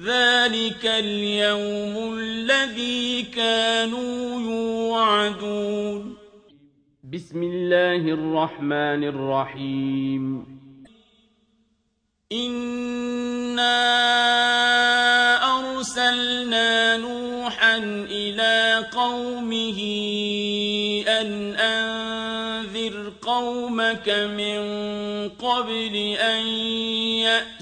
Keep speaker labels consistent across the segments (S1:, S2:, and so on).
S1: ذلك اليوم الذي كانوا يوعدون.
S2: بسم الله الرحمن الرحيم.
S1: إنا أرسلنا نوحا إلى قومه أن أنذر قومك من قبل أن يأتي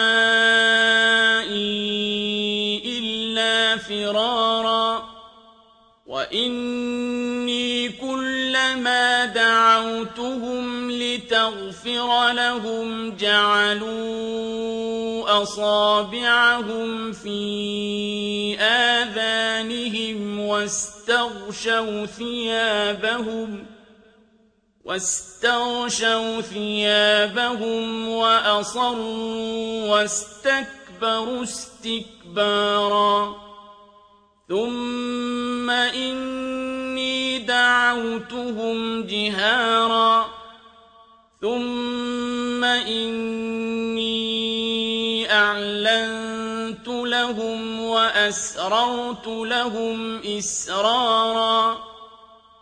S1: إلا فرارا وإني كلما دعوتهم لتغفر لهم جعلوا أصابعهم في آذانهم واستغشوا ثيابهم ۖ واستغشوا ثيابهم وأصروا واستكبروا استكبارا. ثم إني دعوتهم جهارا. ثم إني أعلنت لهم وأسررت لهم إسرارا.